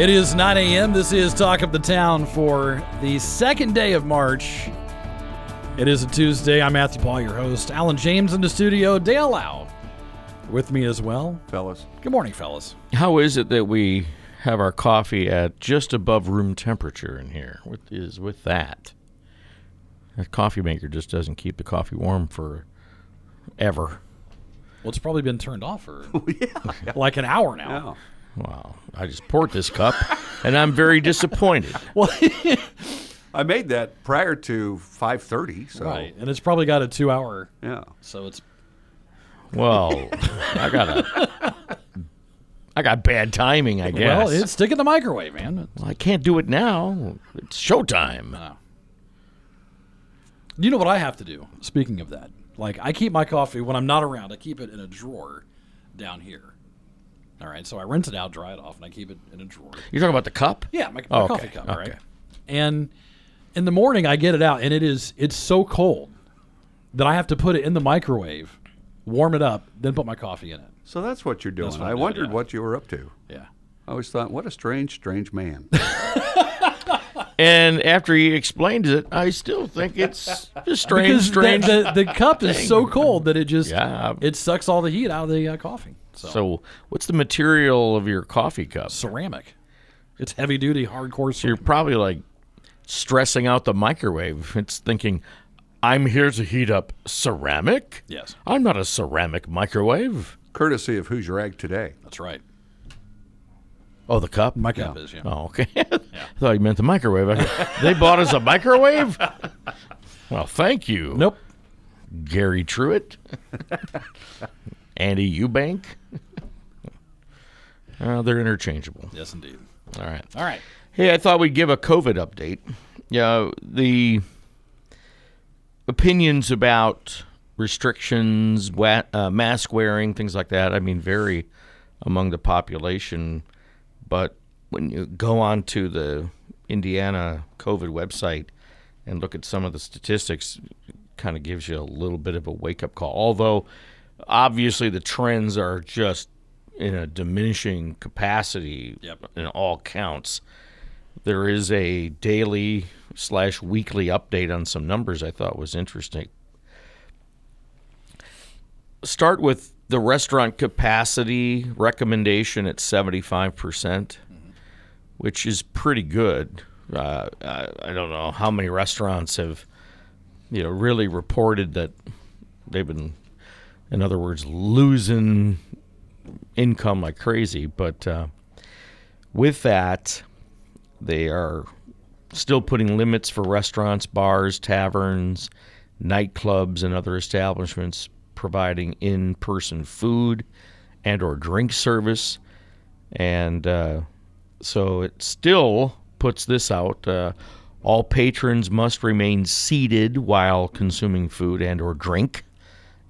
It is 9 a.m. This is Talk of the Town for the second day of March. It is a Tuesday. I'm Matthew Paul, your host. Alan James in the studio. Dale Lau with me as well. fellas. Good morning, fellas. How is it that we have our coffee at just above room temperature in here? What is with that? A coffee maker just doesn't keep the coffee warm for ever. Well, it's probably been turned off for like an hour now. Yeah. Wow. I just poured this cup and I'm very disappointed. Well, I made that prior to 5:30, so right. And it's probably got a two hour, yeah. so it's. Well, I got a I got bad timing, I guess. Well, it's stick in the microwave, man. Well, I can't do it now. It's showtime. You know what I have to do? Speaking of that, like I keep my coffee when I'm not around. I keep it in a drawer down here. All right, so I rinse it out, dry it off, and I keep it in a drawer. You're talking about the cup? Yeah, my, my Oh, okay, coffee cup, okay. right? And in the morning, I get it out, and it is it's so cold that I have to put it in the microwave, warm it up, then put my coffee in it. So that's what you're doing. what I doing, wondered yeah. what you were up to. Yeah. I always thought, what a strange, strange man. And after he explained it, I still think it's just strange, Because strange. the, the, the cup is so cold that it just Yeah. it sucks all the heat out of the uh, coffee. So, So, what's the material of your coffee cup? Ceramic, it's heavy duty, hardcore. you're probably like stressing out the microwave. It's thinking, I'm here to heat up ceramic? Yes, I'm not a ceramic microwave. Courtesy of Hoosier Ag today. that's right. Oh, the cup? My cup is yeah. Oh, okay. I thought you meant the microwave. They bought us a microwave? Well, thank you. Nope. Gary Truitt, Andy Eubank. Uh, they're interchangeable. Yes, indeed. All right. All right. Hey, I thought we'd give a COVID update. Yeah, the opinions about restrictions, wa- uh, mask wearing, things like that, I mean, vary among the population. But when you go on to the Indiana COVID website and look at some of the statistics, kind of gives you a little bit of a wake up call. Although, obviously, the trends are just in a diminishing capacity Yep. in all counts. There is a daily slash weekly update on some numbers I thought was interesting. Start with the restaurant capacity recommendation at 75%, which is pretty good. Uh, I, I don't know how many restaurants have, you know, really reported that they've been, in other words, losing income like crazy. But uh, with that, they are still putting limits for restaurants, bars, taverns, nightclubs, and other establishments providing in-person food and or drink service. And uh, so it still puts this out. Uh, all patrons must remain seated while consuming food and or drink,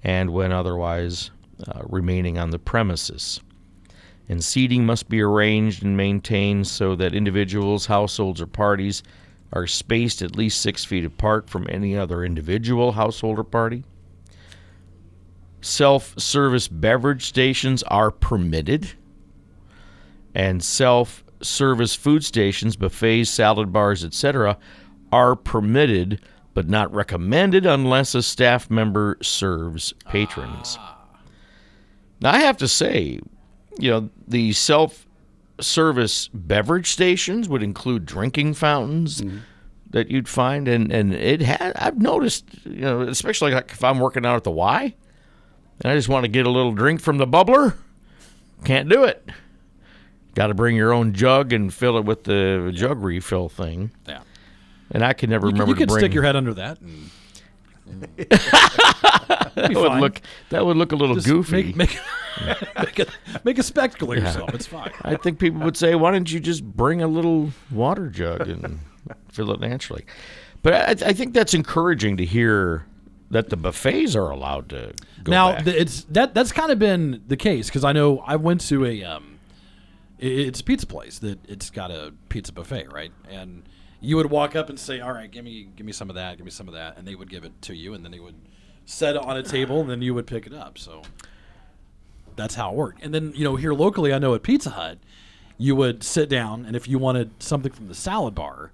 and when otherwise uh, remaining on the premises and seating must be arranged and maintained so that individuals, households, or parties are spaced at least six feet apart from any other individual, household, or party. Self service beverage stations are permitted, and self service food stations, buffets, salad bars, etc., are permitted but not recommended unless a staff member serves patrons. Ah. Now, I have to say, you know, the self service beverage stations would include drinking fountains mm-hmm. that you'd find and and it had I've noticed, you know, especially like if I'm working out at the Y and I just want to get a little drink from the bubbler, can't do it. Got to bring your own jug and fill it with the jug refill thing. Yeah. And I can never You, remember you to could stick your head under that. And, that would fine. look that would look a little Just goofy. Make, make, make, a, make a spectacle of yourself. It's fine. I think people would say, "Why don't you just bring a little water jug and fill it naturally?" But I, I think that's encouraging to hear that the buffets are allowed to go now back. it's that that's kind of been the case because I know I went to a um, it's a pizza place that it's got a pizza buffet, right? And you would walk up and say, "All right, give me give me some of that, give me some of that," and they would give it to you, and then they would set it on a table, and then you would pick it up. So that's how it worked. And then you know here locally, I know at Pizza Hut, you would sit down, and if you wanted something from the salad bar,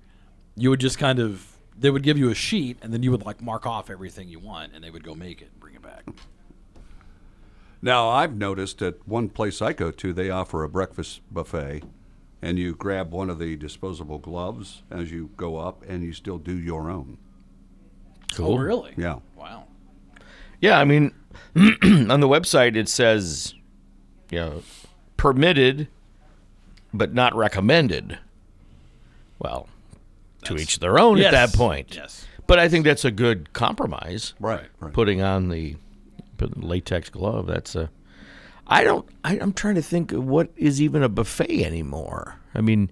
you would just kind of they would give you a sheet, and then you would like mark off everything you want, and they would go make it and bring it back. Now, I've noticed at one place I go to, they offer a breakfast buffet, and you grab one of the disposable gloves as you go up, and you still do your own. Oh, really? Yeah. Wow. Yeah, I mean, on the website it says, you know, permitted, but not recommended. Well, to each their own Yes. at that point. Yes. But I think that's a good compromise. Right. right. Putting on the, put the latex glove. That's a. I don't. I, I'm trying to think what is even a buffet anymore. I mean,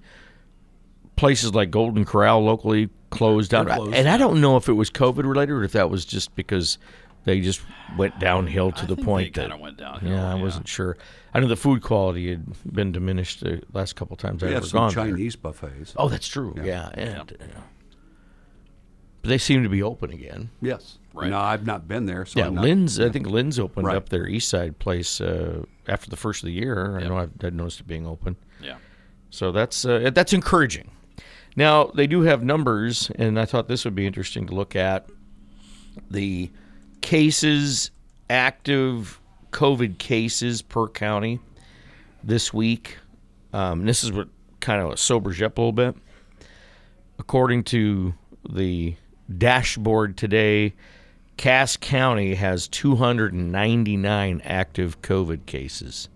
places like Golden Corral locally closed down, closed and I don't know if it was COVID related or if that was just because they just went downhill to I the think point they that kinda went downhill, Yeah, I yeah. wasn't sure. I know the food quality had been diminished the last couple times We I've ever some gone there. Chinese buffets. Oh, that's true. Yeah, and uh, but they seem to be open again. Yes. Right. No, I've not been there. So Yeah, not, Lynn's. I think Lynn's opened Right. up their East Side place uh, after the first of the year. I know I've, I've noticed it being open. Yeah. So that's uh, that's encouraging. Now they do have numbers, and I thought this would be interesting to look at the cases, active COVID cases per county this week. Um, this is what kind of sobers you up a little bit. According to the dashboard today, Cass County has 299 active COVID cases.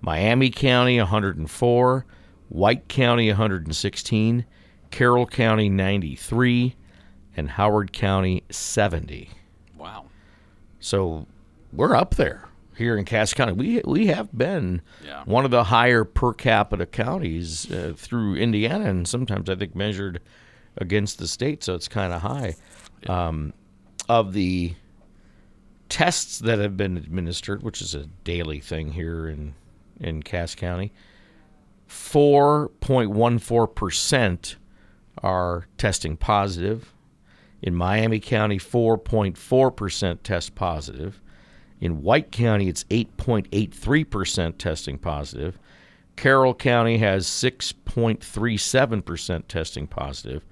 Miami County 104, White County 116, Carroll County 93, and Howard County 70. Wow. So we're up there here in Cass County. We we have been Yeah. one of the higher per capita counties uh, through Indiana, and sometimes I think measured against the state, so it's kind of high. Um, of the tests that have been administered, which is a daily thing here in in Cass County, four point one four percent are testing positive. In Miami County, 4.4% test positive. In White County, it's 8.83% testing positive. Carroll County has 6.37% testing positive,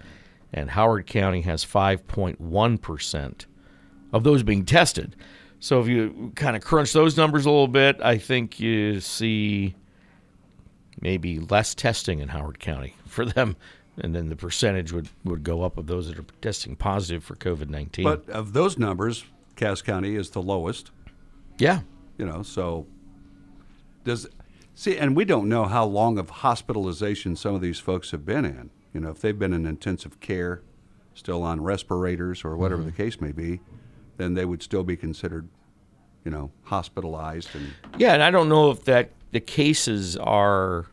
and Howard County has 5.1% of those being tested. So if you kind of crunch those numbers a little bit, I think you see maybe less testing in Howard County for them, and then the percentage would, would go up of those that are testing positive for COVID 19. But of those numbers, Cass County is the lowest. yeah, You know, so does see, and we don't know how long of hospitalization some of these folks have been in. You know, if they've been in intensive care, still on respirators or whatever mm-hmm. the case may be, then they would still be considered, you know, hospitalized and Yeah, and I don't know if that the cases are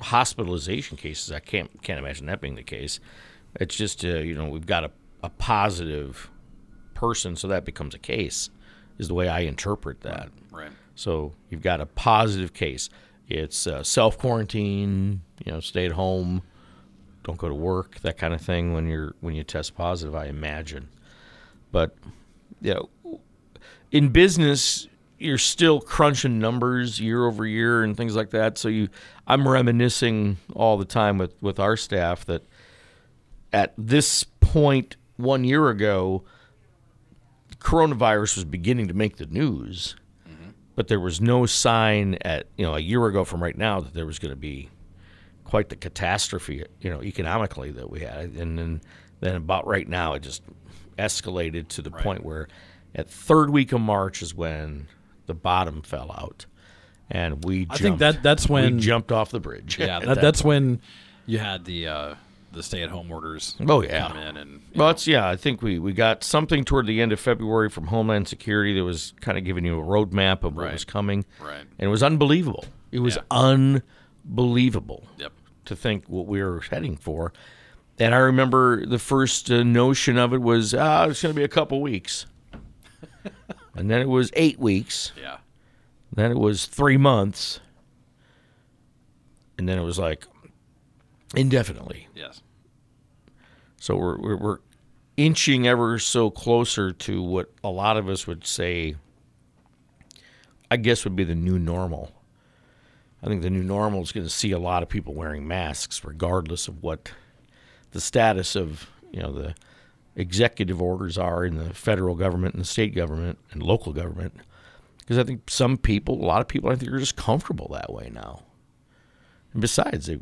hospitalization cases. I can't can't imagine that being the case. It's just uh, you know we've got a, a positive person, so that becomes a case. Is the way I interpret that. Right. So you've got a positive case. It's uh, self quarantine. You know, stay at home, don't go to work, that kind of thing. When you're when you test positive, I imagine. But you know, in business, you're still crunching numbers year over year and things like that. So you, I'm reminiscing all the time with with our staff that at this point one year ago, coronavirus was beginning to make the news, mm-hmm. but there was no sign at you know a year ago from right now that there was going to be quite the catastrophe you know economically that we had, and then then about right now it just escalated to the point where at third week of March is when the bottom fell out, and we I jumped, think that that's when we jumped off the bridge. yeah that, that that's when you had the uh, the stay-at-home orders. Oh, yeah. come in and Well, it's yeah. I think we, we got something toward the end of February from Homeland Security that was kind of giving you a roadmap of what Right. was coming, Right. and it was unbelievable. It was Yeah. unbelievable Yep. to think what we were heading for. And I remember the first uh, notion of it was, ah, it's going to be a couple weeks, and then it was eight weeks, Yeah. then it was three months, and then it was like indefinitely. Yes. So we're, we're, we're inching ever so closer to what a lot of us would say, I guess, would be the new normal. I think the new normal is going to see a lot of people wearing masks, regardless of what the status of you know the executive orders are in the federal government and the state government and local government. Because I think some people, a lot of people, I think are just comfortable that way now. And besides, they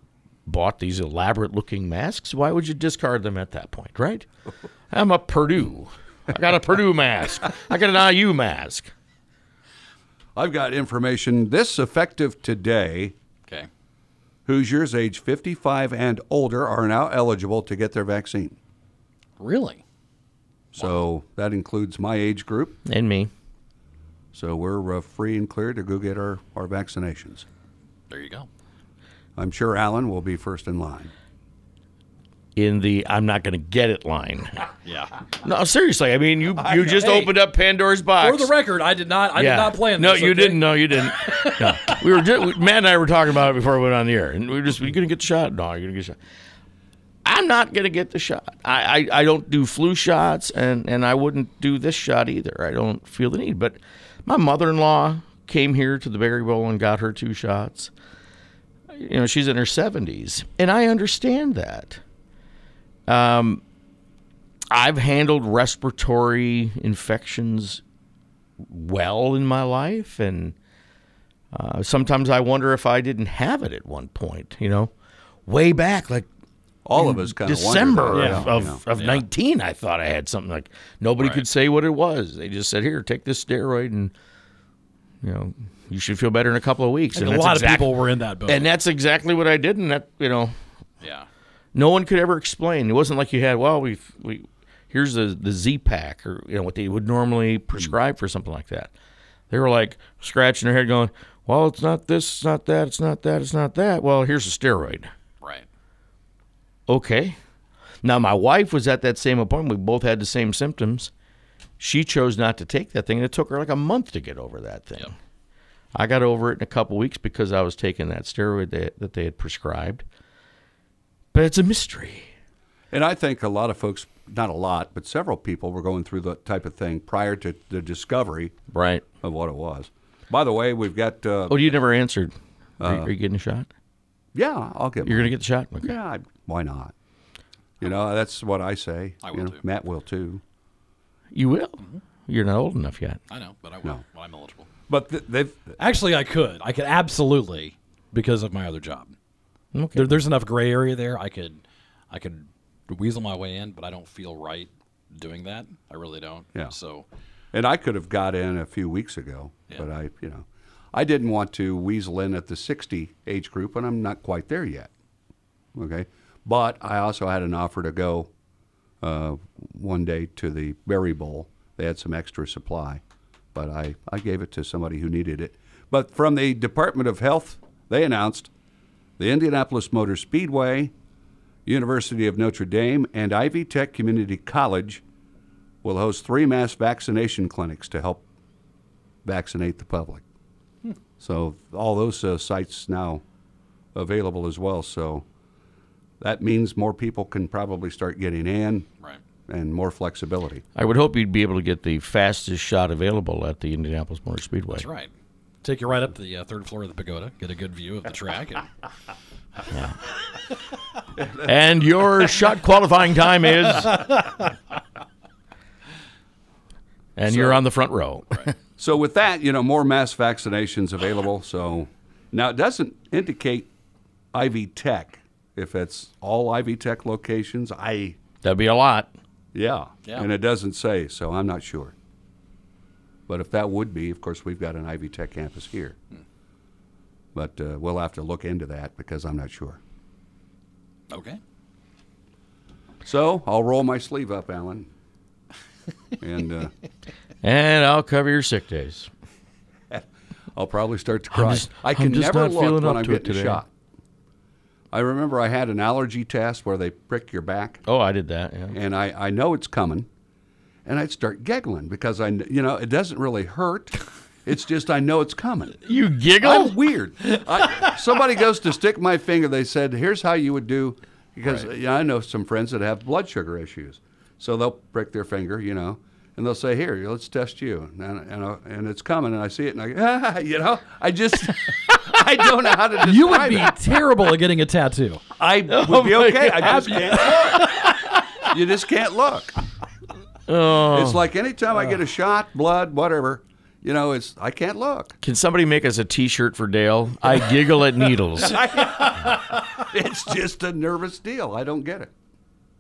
bought these elaborate looking masks. Why would you discard them at that point, right? I'm a Purdue. I got a Purdue mask. I got an IU mask. I've got information this effective today. Hoosiers age 55 and older are now eligible to get their vaccine. Really? So that includes my age group. And me. So we're uh, free and clear to go get our, our vaccinations. There you go. I'm sure Alan will be first in line. In the I'm not going to get it line. Yeah. No, seriously. I mean, you you just Hey. opened up Pandora's box. For the record, I did not. I did not plan. No, this, you okay? didn't. No, you didn't. No. We were just, Matt and I were talking about it before we went on the air, and we were just, you're gonna get the shot? No, you're gonna get the shot." I'm not gonna get the shot. I, I, I don't do flu shots, and and I wouldn't do this shot either. I don't feel the need. But my mother-in-law came here to the Berry Bowl and got her two shots. You know, she's in her 70s, and I understand that. Um, I've handled respiratory infections well in my life, and uh, sometimes I wonder if I didn't have it at one point. You know, way back, like All of us kind of December Yeah. of, of, of 19, I thought I had something like nobody could say what it was. They just said, "Here, take this steroid, and you know, you should feel better in a couple of weeks." I and a lot exact- of people were in that boat. and that's exactly what I did, and that you know, yeah. No one could ever explain. It wasn't like you had, well, we we here's the the Z pack or you know what they would normally hmm. prescribe for something like that. They were like scratching their head, going, "Well, it's not this, it's not that, it's not that, it's not that." Well, here's a steroid. Right. Okay. Now my wife was at that same appointment. We both had the same symptoms. She chose not to take that thing, and it took her like a month to get over that thing. Yep. I got over it in a couple weeks because I was taking that steroid that, that they had prescribed. But it's a mystery. And I think a lot of folks, not a lot, but several people were going through that type of thing prior to the discovery Right. of what it was. By the way, we've got, uh, Oh, you never answered. Are, you- are you getting a shot? yeah, I'll get You're going to get the shot? Okay. Yeah, I- why not? You know, that's what I say. I You will know, too. Matt will too. You will. You're not old enough yet. I know, but I will No. when I'm eligible. But th- they've Actually, I could. I could absolutely because of my other job. Okay. There, there's enough gray area there. I could, I could weasel my way in, but I don't feel right doing that. I really don't. Yeah. So, And I could have got in a few weeks ago, Yeah. but I, you know, I didn't want to weasel in at the 60 age group, and I'm not quite there yet. Okay, but I also had an offer to go uh, one day to the Berry Bowl. They had some extra supply, but I, I gave it to somebody who needed it. But from the Department of Health, they announced the Indianapolis Motor Speedway, University of Notre Dame, and Ivy Tech Community College will host three mass vaccination clinics to help vaccinate the public. So all those uh, sites now available as well. So that means more people can probably start getting in right. and more flexibility. I would hope you'd be able to get the fastest shot available at the Indianapolis Motor Speedway. That's right. Take you right up to the uh, third floor of the pagoda, get a good view of the track. And, And your shot qualifying time is. And you're on the front row. So with that, you know, more mass vaccinations available. So now it doesn't indicate Ivy Tech if it's all Ivy Tech locations. I That'd be a lot. yeah, Yeah. and it doesn't say, so I'm not sure. But if that would be, of course, we've got an Ivy Tech campus here. But uh, we'll have to look into that because I'm not sure. okay. So I'll roll my sleeve up, Alan, and uh, And I'll cover your sick days. I'll probably start to cry. just- I can I'm just never not look feeling when up I'm to it getting today. shot. I remember I had an allergy test where they prick your back, Oh, I did that. Yeah. and I, I know it's coming, and I'd start giggling because I you know it doesn't really hurt. It's just I know it's coming. You giggle? I'm weird. I, somebody goes to stick my finger. They said, "Here's how you would do," because yeah, I know some friends that have blood sugar issues, so they'll prick their finger, you know, and they'll say, "Here, let's test you," and and, I- and it's coming, and I see it, and I, go, ah, you know, I just I don't know how to describe You would be it. terrible at getting a tattoo. I would Oh be my okay. I just can't look. You just can't look. Oh. It's like anytime I get a oh. shot, blood, whatever, you know, it's I can't look. Can somebody make us a T-shirt for Dale? I giggle at needles. It's just a nervous deal. I don't get it,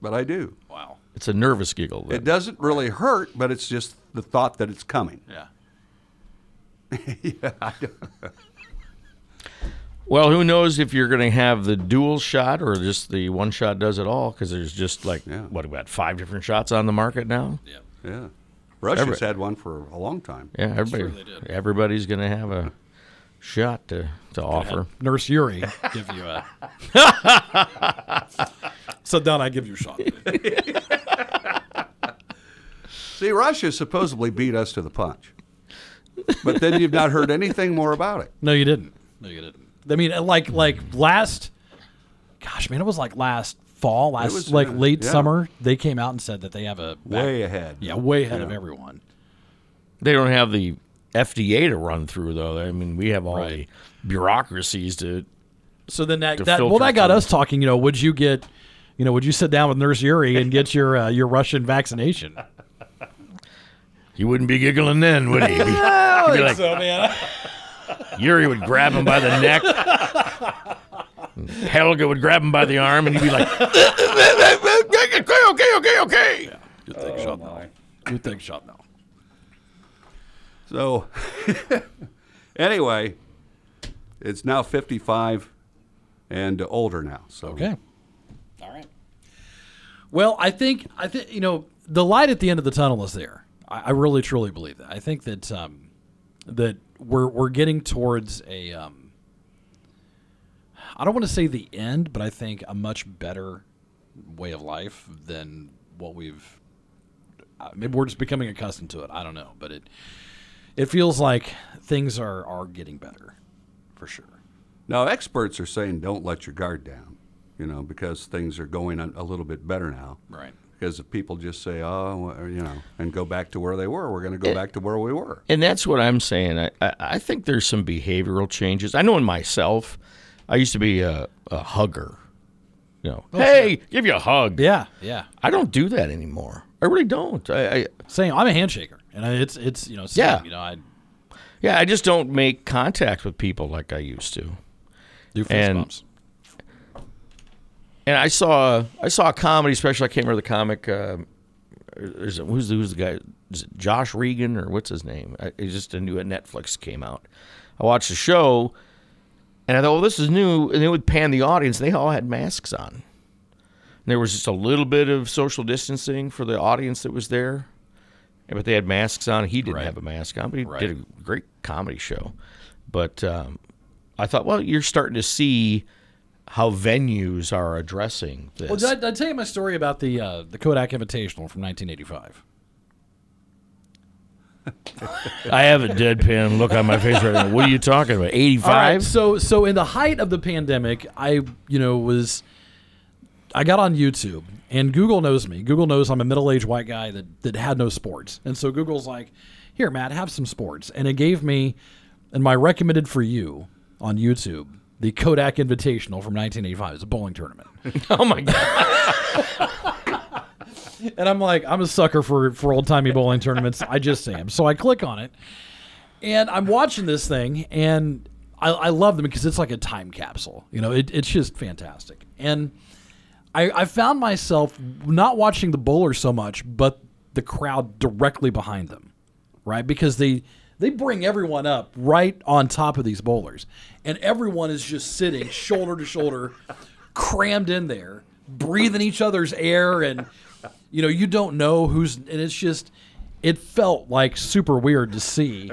but I do. Wow. It's a nervous giggle. then. It doesn't really hurt, but it's just the thought that it's coming. Yeah. yeah, I don't- Well, who knows if you're going to have the dual shot or just the one shot does it all? Because there's just like Yeah. what about five different shots on the market now. yeah. yeah. Russia's Every- had one for a long time. Yeah, everybody, they did. everybody's going to have a shot to, to offer. Nurse Yuri give you a. so down, I give you a shot. See, Russia supposedly beat us to the punch, but then you've not heard anything more about it. No, you didn't. No, you didn't. I mean, like like last. Gosh, man, it was like last fall, last was, like uh, late yeah. summer. They came out and said that they have a back- Way ahead. Yeah, way ahead of everyone. They don't have the FDA to run through, though. I mean, we have all Right. the bureaucracies to. So then that, that well, that got through. us talking. You know, would you get, you know, would you sit down with Nurse Yuri and get your uh, your Russian vaccination? He wouldn't be giggling then, would he? He'd be, he'd like, so, man. Yuri would grab him by the neck. Helga would grab him by the arm, and he'd be like, "Okay, okay, okay, okay." You take a shot now. You take a shot now. So, anyway, it's now 55 and older now. So, Okay. All right. Well, I think I think you know the light at the end of the tunnel is there. I, I really truly believe that. I think that um, that we're we're getting towards a um, I don't want to say the end, but I think a much better way of life than what we've. Uh, maybe we're just becoming accustomed to it. I don't know, but it it feels like things are are getting better, for sure. Now, experts are saying don't let your guard down, you know, because things are going a a little bit better now. Right. Because if people just say, oh, you know, and go back to where they were, we're going to go eh, back to where we were. And that's what I'm saying. I, I, I think there's some behavioral changes. I know in myself, I used to be a, a hugger. You know, oh, hey, give you a hug. Yeah. Yeah. I don't do that anymore. I really don't. I, I Same. I'm a handshaker, and I- it's it's you know same, Yeah. You know I yeah, I just don't make contact with people like I used to. do fist And- bumps. And I saw I saw a comedy special. I can't remember the comic. Uh, who's the, who's the guy? Is it Josh Regan or what's his name? I, it's just a new at Netflix came out. I watched the show, and I thought, well, this is new. And they would pan the audience. They all had masks on. And there was just a little bit of social distancing for the audience that was there, but they had masks on. He didn't Right. have a mask on, but he Right. did a great comedy show. But um, I thought, well, you're starting to see how venues are addressing this. Well, did I, did I tell you my story about the uh, the Kodak Invitational from 1985? I have a deadpan look on my face right now. What are you talking about? All right, 85? so so in the height of the pandemic, I you know was I got on YouTube and Google knows me. Google knows I'm a middle-aged white guy that that had no sports. And so Google's like, "Here, Matt, have some sports." And it gave me and my recommended for you on YouTube, the Kodak Invitational from 1985. It's a bowling tournament. Oh my god! And I'm like, I'm a sucker for for old timey bowling tournaments. I just am. So I click on it, and I'm watching this thing, and I, I love them because it's like a time capsule. You know, it, it's just fantastic. And I, I found myself not watching the bowler so much, but the crowd directly behind them, right? Because they they bring everyone up right on top of these bowlers, and everyone is just sitting shoulder to shoulder, crammed in there, breathing each other's air, and you know you don't know who's. And it's just, it felt like super weird to see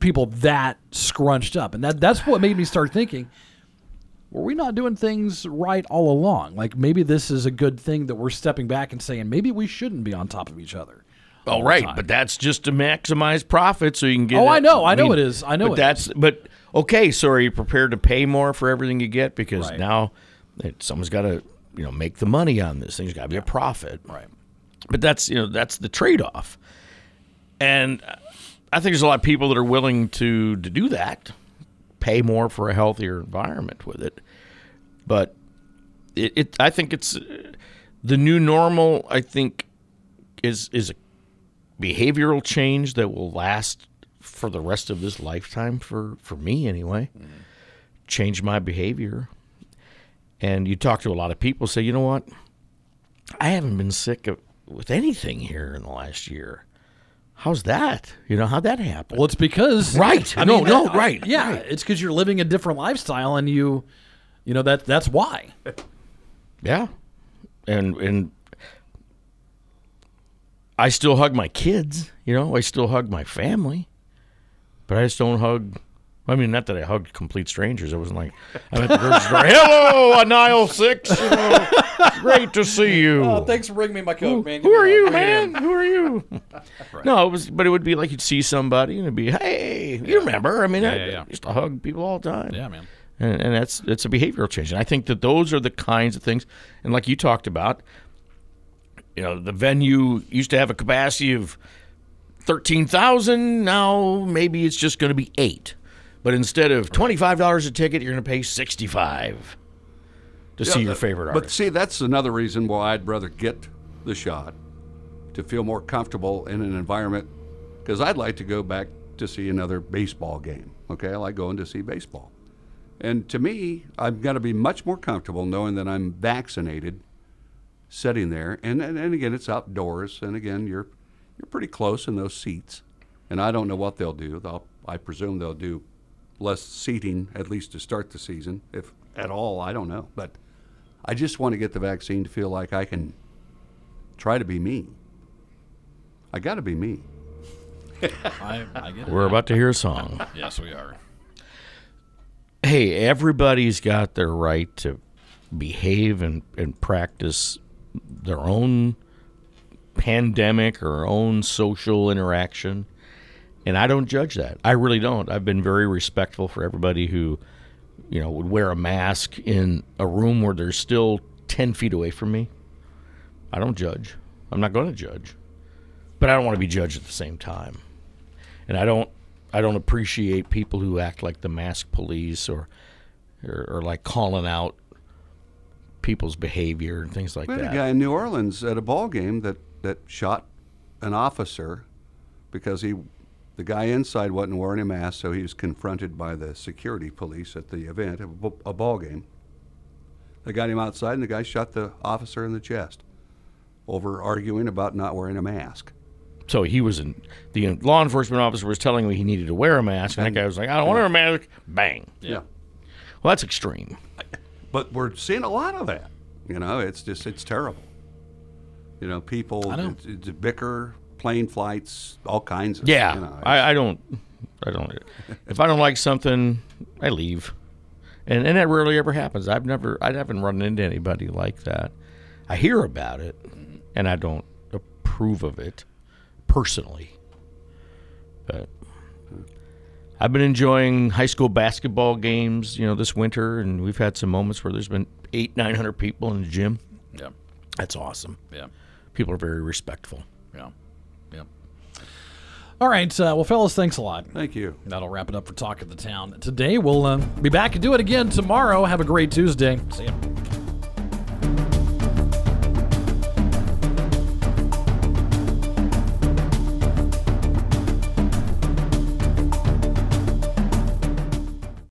people that scrunched up, and that that's what made me start thinking. Were we not doing things right all along? Like maybe this is a good thing that we're stepping back and saying maybe we shouldn't be on top of each other. Oh, right, but that's just to maximize profit, so you can get. Oh, it- I know, I know it is, I know but it that's but okay. So are you prepared to pay more for everything you get because Right. now it, someone's got to you know make the money on this. Thing's got to be a profit, Right. But that's you know that's the trade off, and I think there's a lot of people that are willing to to do that, pay more for a healthier environment with it, but it, it I think it's uh, the new normal. I think is is a behavioral change that will last for the rest of this lifetime for for me anyway. Change my behavior. And you talk to a lot of people say, "You know what? I haven't been sick of, with anything here in the last year. How's that? You know, how'd that happen?" Well, it's because Right. I No, mean, no, uh, right, Yeah, right. it's because you're living a different lifestyle, and you, you know that that's why. Yeah. And and I still hug my kids, you know, I still hug my family. But I just don't hug I mean, not that I hugged complete strangers. It wasn't like I'm at the grocery store. Hello, Nile Six. You know, great to see oh, you. Oh, thanks for bringing me my coat, man. Who are you, man? Who are you? No, it was, but it would be like you'd see somebody and it'd be, hey, you remember? I mean, I, yeah, yeah. I used to hug people all the time Yeah, man. and, and that's it's a behavioral change. And I think that those are the kinds of things. And like you talked about, you know, the venue used to have a capacity of thirteen thousand. Now maybe it's just going to be eight. But instead of twenty five dollars a ticket, you're going to pay sixty five to see your uh, favorite But see, that's another reason why I'd rather get the shot to feel more comfortable in an environment because I'd like to go back to see another baseball game. Okay, I like going to see baseball. And to me, I'm going to be much more comfortable knowing that I'm vaccinated sitting there. And, and, and again, it's outdoors. And again, you're, you're pretty close in those seats. And I don't know what they'll do. They'll, I presume they'll do less seating, at least to start the season, if at all. I don't know. But I just want to get the vaccine to feel like I can try to be me. I got to be me. I, I get. We're about to hear a song. Yes, we are. hey, everybody's got their right to behave and, and practice their own pandemic or own social interaction. And I don't judge that. I really don't. I've been very respectful for everybody who, you know, would wear a mask in a room where they're still 10 feet away from me. I don't judge. I'm not going to judge. But I don't want to be judged at the same time. And I don't I don't appreciate people who act like the mask police or or, or like calling out people's behavior and things like We had that. a guy in New Orleans at a ball game that, that shot an officer because he, the guy inside wasn't wearing a mask, so he was confronted by the security police at the event, a, b- a ball game. They got him outside, and the guy shot the officer in the chest over arguing about not wearing a mask. So he was in the law enforcement officer was telling me he needed to wear a mask, and that guy was like, "I don't want to wear a mask." Bang. Yeah. Well, that's extreme. But we're seeing a lot of that. You know, it's just it's terrible. You know, people know. It's, it's bicker, plane flights, all kinds of. Yeah, you know, I, I don't. I don't. if I don't like something, I leave, and and that rarely ever happens. I've never. I haven't run into anybody like that. I hear about it, and I don't approve of it personally. But I've been enjoying high school basketball games, you know, this winter, and we've had some moments where there's been eight, nine hundred people in the gym. Yeah, That's awesome. yeah, People are very respectful. yeah, yeah. All right, uh, well, fellas, thanks a lot. Thank you. That'll wrap it up for Talk of the Town. Today, we'll uh, be back and do it again tomorrow. Have a great Tuesday. See ya.